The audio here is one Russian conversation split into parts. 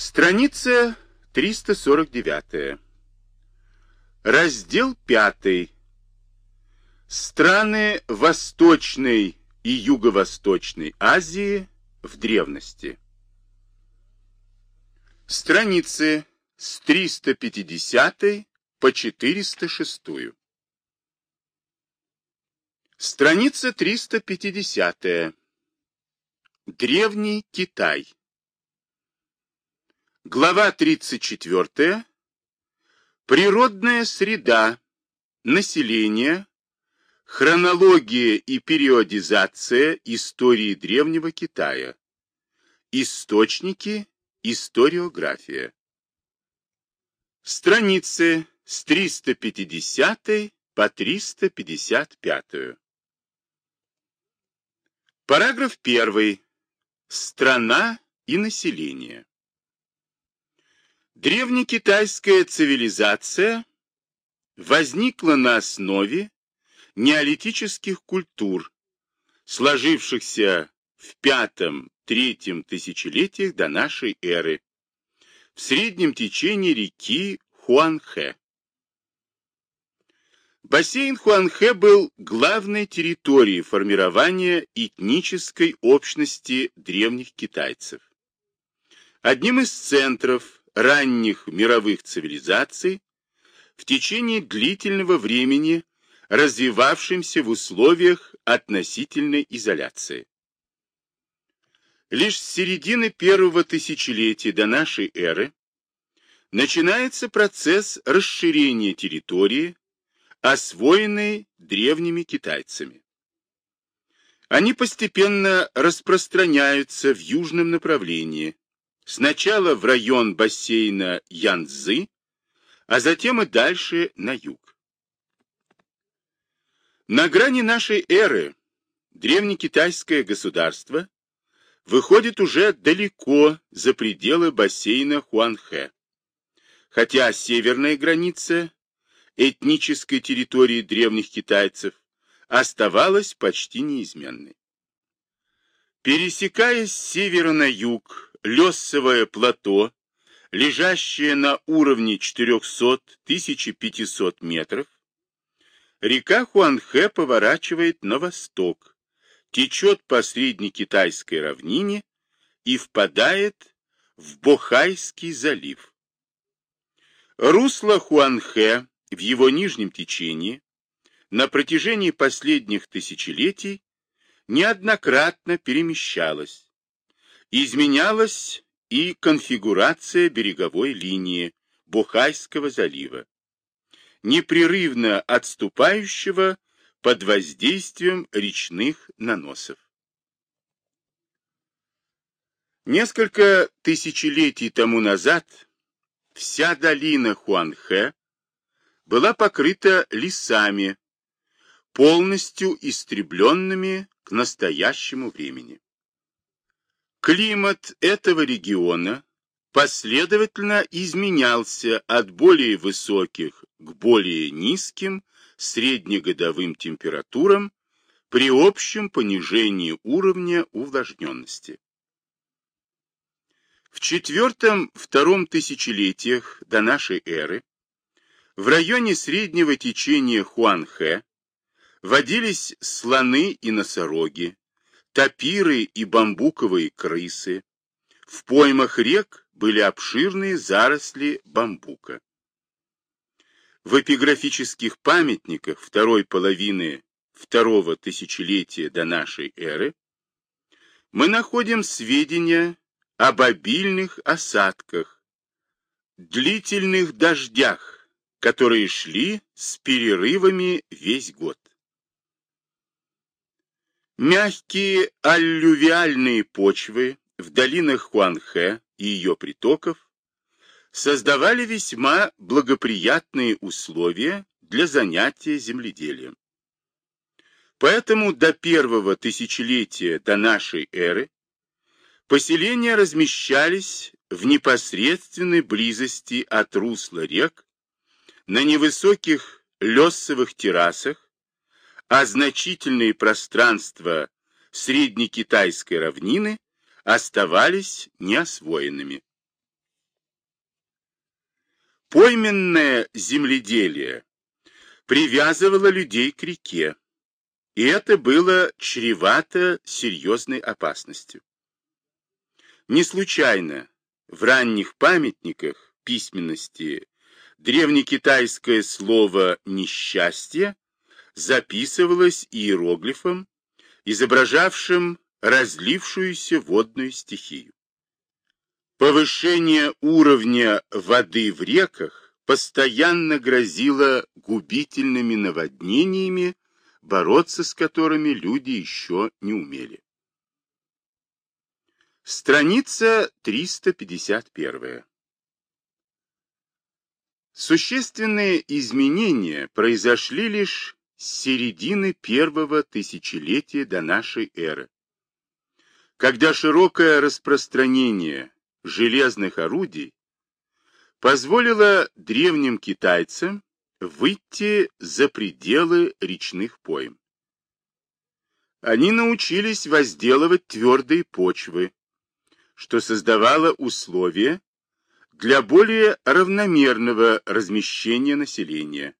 Страница 349. Раздел 5. Страны Восточной и Юго-Восточной Азии в древности. Страницы с 350 по 406. Страница 350. Древний Китай. Глава 34. Природная среда, население, хронология и периодизация истории Древнего Китая. Источники, историография. Страницы с 350 по 355. Параграф 1. Страна и население. Древнекитайская цивилизация возникла на основе неолитических культур, сложившихся в пятом-третьем тысячелетиях до нашей эры, в среднем течении реки Хуанхэ. Бассейн Хуанхэ был главной территорией формирования этнической общности древних китайцев. Одним из центров ранних мировых цивилизаций в течение длительного времени развивавшимся в условиях относительной изоляции. Лишь с середины первого тысячелетия до нашей эры начинается процесс расширения территории, освоенной древними китайцами. Они постепенно распространяются в южном направлении, Сначала в район бассейна Янцзы, а затем и дальше на юг. На грани нашей эры древнекитайское государство выходит уже далеко за пределы бассейна Хуанхэ, хотя северная граница этнической территории древних китайцев оставалась почти неизменной. Пересекая с севера на юг Лесовое плато, лежащее на уровне 400-1500 метров, река Хуанхэ поворачивает на восток, течет по среднекитайской равнине и впадает в Бохайский залив. Русло Хуанхэ в его нижнем течении на протяжении последних тысячелетий неоднократно перемещалось, Изменялась и конфигурация береговой линии Бухайского залива, непрерывно отступающего под воздействием речных наносов. Несколько тысячелетий тому назад вся долина Хуанхэ была покрыта лесами, полностью истребленными к настоящему времени. Климат этого региона последовательно изменялся от более высоких к более низким среднегодовым температурам при общем понижении уровня увлажненности. В четвертом-втором тысячелетиях до нашей эры в районе среднего течения Хуанхэ водились слоны и носороги, тапиры и бамбуковые крысы. В поймах рек были обширные заросли бамбука. В эпиграфических памятниках второй половины второго тысячелетия до нашей эры мы находим сведения об обильных осадках, длительных дождях, которые шли с перерывами весь год. Мягкие аллювиальные почвы в долинах Хуанхэ и ее притоков создавали весьма благоприятные условия для занятия земледелием. Поэтому до первого тысячелетия до нашей эры поселения размещались в непосредственной близости от русла рек, на невысоких лесовых террасах, а значительные пространства среднекитайской равнины оставались неосвоенными. Пойменное земледелие привязывало людей к реке, и это было чревато серьезной опасностью. Не случайно в ранних памятниках письменности древнекитайское слово «несчастье» записывалось иероглифом, изображавшим разлившуюся водную стихию. Повышение уровня воды в реках постоянно грозило губительными наводнениями, бороться с которыми люди еще не умели. Страница 351. Существенные изменения произошли лишь с середины первого тысячелетия до нашей эры, когда широкое распространение железных орудий позволило древним китайцам выйти за пределы речных пойм. Они научились возделывать твердые почвы, что создавало условия для более равномерного размещения населения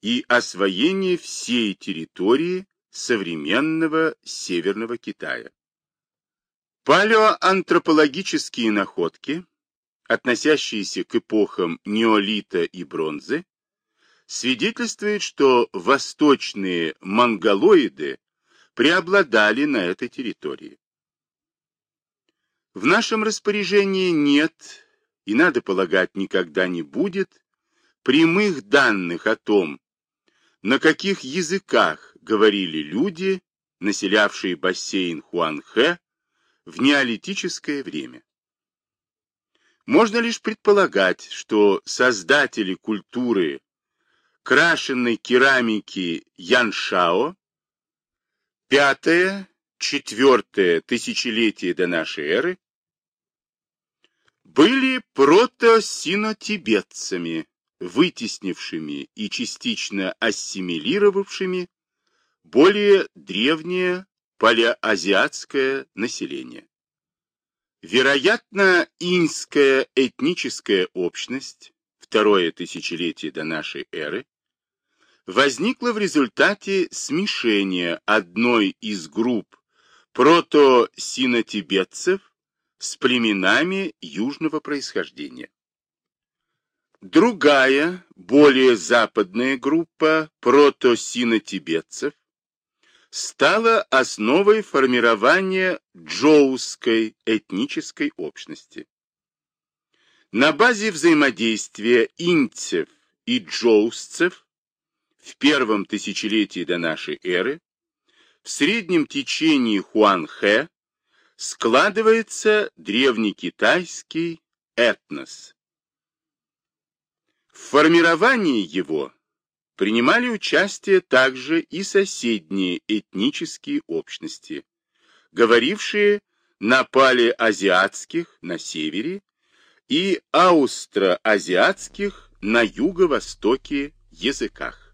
и освоения всей территории современного Северного Китая. Палеоантропологические находки, относящиеся к эпохам неолита и бронзы, свидетельствуют, что восточные монголоиды преобладали на этой территории. В нашем распоряжении нет, и, надо полагать, никогда не будет, прямых данных о том, на каких языках говорили люди, населявшие бассейн Хуанхэ в неолитическое время. Можно лишь предполагать, что создатели культуры крашенной керамики Яншао пятое, четвертое тысячелетие до нашей эры были протосинотибетцами, вытеснившими и частично ассимилировавшими более древнее палеоазиатское население. Вероятно, инская этническая общность, второе тысячелетие до нашей эры, возникла в результате смешения одной из групп протосинотибетцев с племенами южного происхождения. Другая, более западная группа протосинотибетцев стала основой формирования джоусской этнической общности. На базе взаимодействия инцев и джоусцев в первом тысячелетии до нашей эры в среднем течении Хуанхэ складывается древнекитайский этнос. В формировании его принимали участие также и соседние этнические общности, говорившие на палеазиатских на севере и аустроазиатских на юго-востоке языках.